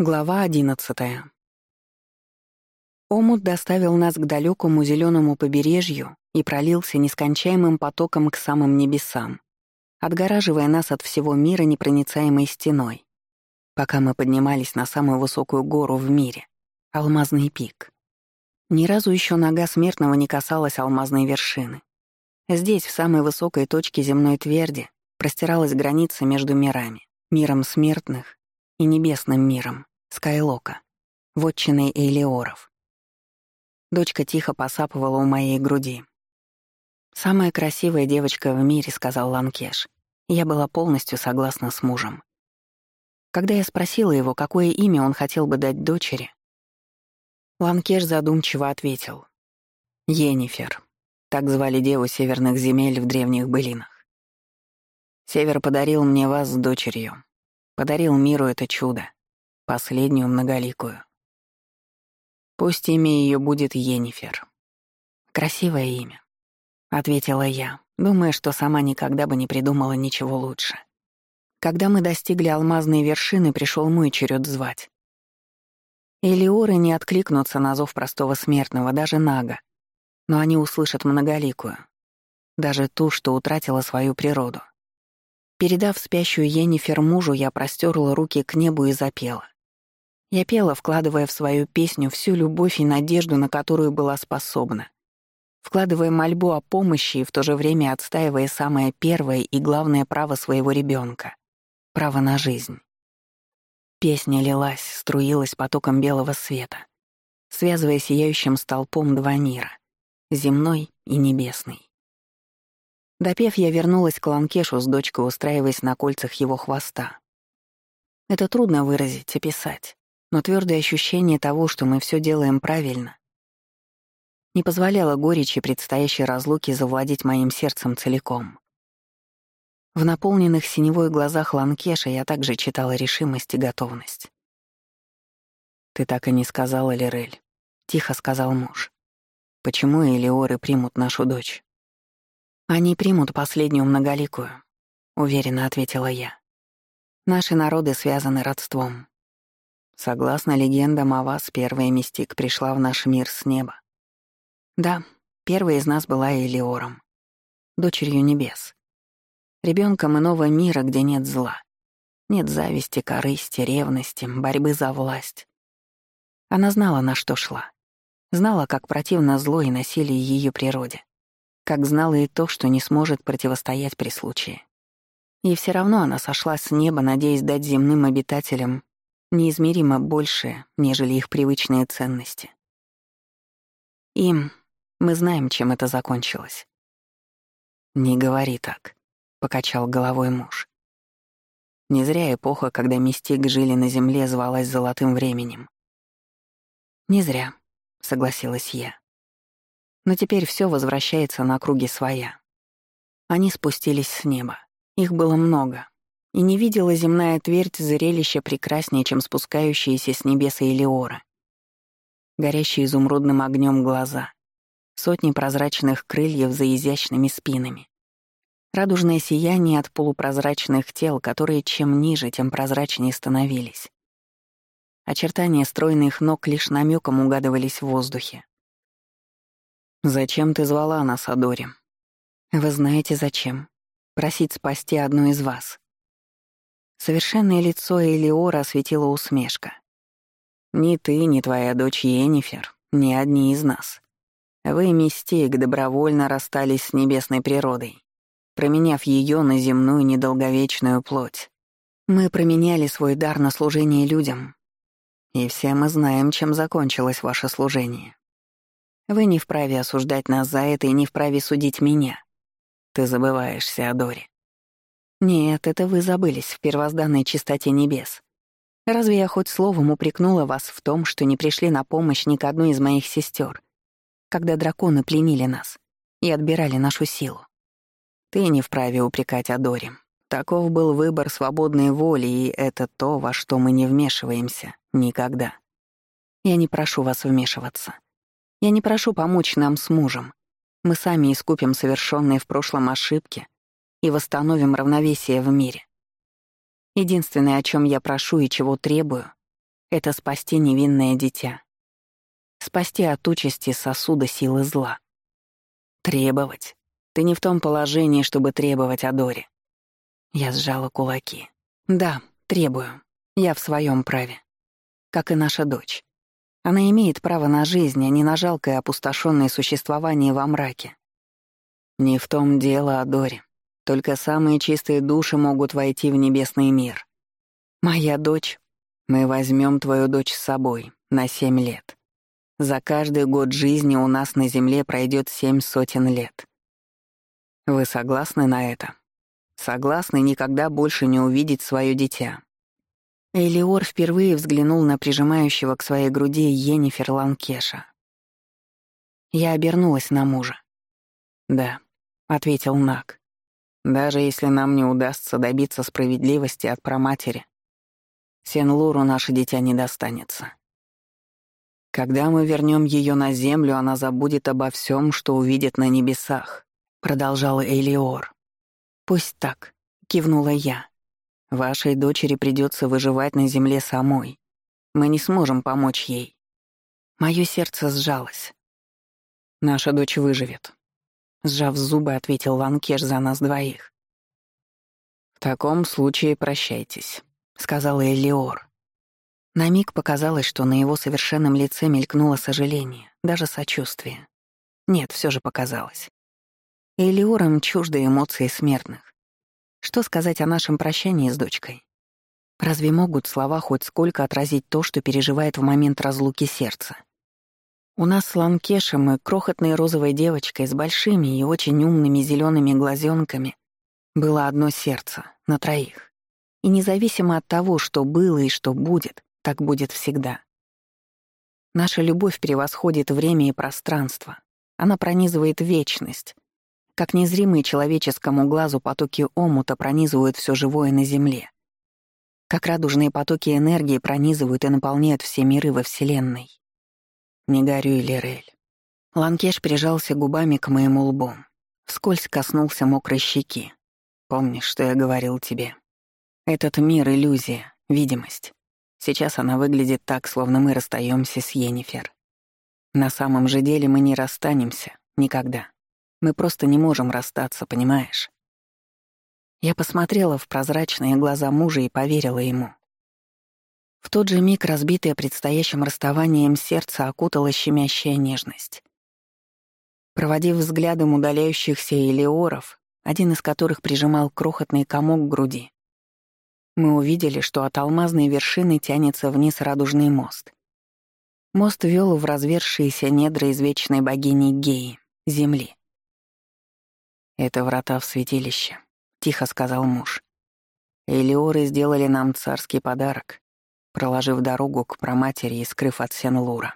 Глава одиннадцатая. Омут доставил нас к далекому зеленому побережью и пролился нескончаемым потоком к самым небесам, отгораживая нас от всего мира непроницаемой стеной, пока мы поднимались на самую высокую гору в мире — Алмазный пик. Ни разу еще нога смертного не касалась алмазной вершины. Здесь, в самой высокой точке земной тверди, простиралась граница между мирами, миром смертных и небесным миром, Скайлока, вотчиной Эйлиоров. Дочка тихо посапывала у моей груди. «Самая красивая девочка в мире», — сказал Ланкеш. Я была полностью согласна с мужем. Когда я спросила его, какое имя он хотел бы дать дочери, Ланкеш задумчиво ответил. «Енифер». Так звали деву северных земель в древних былинах. Север подарил мне вас с дочерью. Подарил миру это чудо, последнюю многоликую. Пусть имя ее будет Енифер. Красивое имя, ответила я, думая, что сама никогда бы не придумала ничего лучше. Когда мы достигли алмазной вершины, пришел мой черед звать. Элиоры не откликнутся на зов простого смертного, даже Нага, но они услышат многоликую, даже ту, что утратила свою природу. Передав спящую Енифер мужу, я простерла руки к небу и запела. Я пела, вкладывая в свою песню всю любовь и надежду, на которую была способна. Вкладывая мольбу о помощи и в то же время отстаивая самое первое и главное право своего ребенка — право на жизнь. Песня лилась, струилась потоком белого света, связывая сияющим столпом два мира — земной и небесный. Допев, я вернулась к Ланкешу с дочкой, устраиваясь на кольцах его хвоста. Это трудно выразить, описать, но твердое ощущение того, что мы все делаем правильно, не позволяло горечи предстоящей разлуки завладеть моим сердцем целиком. В наполненных синевой глазах Ланкеша я также читала решимость и готовность. «Ты так и не сказала, Лирель», — тихо сказал муж. «Почему Элиоры примут нашу дочь?» «Они примут последнюю многоликую», — уверенно ответила я. «Наши народы связаны родством. Согласно легендам о вас, первая мистик пришла в наш мир с неба. Да, первая из нас была Элиором, дочерью небес. Ребенком иного мира, где нет зла. Нет зависти, корысти, ревности, борьбы за власть. Она знала, на что шла. Знала, как противно зло и насилие ее природе как знала и то, что не сможет противостоять при случае. И все равно она сошла с неба, надеясь дать земным обитателям неизмеримо большее, нежели их привычные ценности. Им мы знаем, чем это закончилось. «Не говори так», — покачал головой муж. Не зря эпоха, когда мистик жили на земле, звалась золотым временем. «Не зря», — согласилась я. Но теперь все возвращается на круги своя. Они спустились с неба. Их было много. И не видела земная твердь зрелища прекраснее, чем спускающиеся с небеса Элиора. Горящие изумрудным огнем глаза. Сотни прозрачных крыльев за изящными спинами. Радужное сияние от полупрозрачных тел, которые чем ниже, тем прозрачнее становились. Очертания стройных ног лишь намеком угадывались в воздухе. «Зачем ты звала нас, Адори?» «Вы знаете, зачем. Просить спасти одну из вас». Совершенное лицо Элиора осветила усмешка. «Ни ты, ни твоя дочь Енифер, ни одни из нас. Вы, мистик, добровольно расстались с небесной природой, променяв ее на земную недолговечную плоть. Мы променяли свой дар на служение людям. И все мы знаем, чем закончилось ваше служение. Вы не вправе осуждать нас за это и не вправе судить меня. Ты забываешься о Доре. Нет, это вы забылись в первозданной чистоте небес. Разве я хоть словом упрекнула вас в том, что не пришли на помощь ни к одной из моих сестер, когда драконы пленили нас и отбирали нашу силу? Ты не вправе упрекать о. Таков был выбор свободной воли, и это то, во что мы не вмешиваемся. Никогда. Я не прошу вас вмешиваться. Я не прошу помочь нам с мужем. Мы сами искупим совершенные в прошлом ошибки и восстановим равновесие в мире. Единственное, о чем я прошу и чего требую, это спасти невинное дитя. Спасти от участи сосуда силы зла. Требовать. Ты не в том положении, чтобы требовать о Доре. Я сжала кулаки. Да, требую. Я в своем праве. Как и наша дочь. Она имеет право на жизнь, а не на жалкое опустошенное существование во мраке. Не в том дело о Доре. Только самые чистые души могут войти в небесный мир. Моя дочь мы возьмем твою дочь с собой на семь лет. За каждый год жизни у нас на Земле пройдет семь сотен лет. Вы согласны на это? Согласны никогда больше не увидеть свое дитя? Элиор впервые взглянул на прижимающего к своей груди Йеннифер Ланкеша. Я обернулась на мужа. «Да», — ответил Нак. «Даже если нам не удастся добиться справедливости от проматери, Сен-Луру наше дитя не достанется. Когда мы вернем ее на землю, она забудет обо всем, что увидит на небесах, продолжала Элиор. Пусть так, кивнула я. Вашей дочери придется выживать на земле самой. Мы не сможем помочь ей. Мое сердце сжалось. Наша дочь выживет. Сжав зубы, ответил Ланкеш за нас двоих. В таком случае прощайтесь. — сказала Элиор. На миг показалось, что на его совершенном лице мелькнуло сожаление, даже сочувствие. Нет, все же показалось. Элиорам чужды эмоции смертных. Что сказать о нашем прощании с дочкой? Разве могут слова хоть сколько отразить то, что переживает в момент разлуки сердца? У нас с Ланкешем и крохотной розовой девочкой с большими и очень умными зелеными глазенками было одно сердце на троих. И независимо от того, что было и что будет, так будет всегда. Наша любовь превосходит время и пространство. Она пронизывает вечность. Как незримые человеческому глазу потоки омута пронизывают все живое на Земле. Как радужные потоки энергии пронизывают и наполняют все миры во Вселенной. Не горюй, Лирель. Ланкеш прижался губами к моему лбу. Вскользь коснулся мокрой щеки. Помнишь, что я говорил тебе? Этот мир — иллюзия, видимость. Сейчас она выглядит так, словно мы расстаемся с Йеннифер. На самом же деле мы не расстанемся. Никогда. Мы просто не можем расстаться, понимаешь? Я посмотрела в прозрачные глаза мужа и поверила ему. В тот же миг разбитое предстоящим расставанием сердце окутала щемящая нежность. Проводив взглядом удаляющихся элеоров, один из которых прижимал крохотный комок к груди, мы увидели, что от алмазной вершины тянется вниз радужный мост. Мост вел в развершиеся недра извечной богини Геи, Земли. «Это врата в святилище», — тихо сказал муж. «Элиоры сделали нам царский подарок, проложив дорогу к проматери и скрыв от Сен-Лура».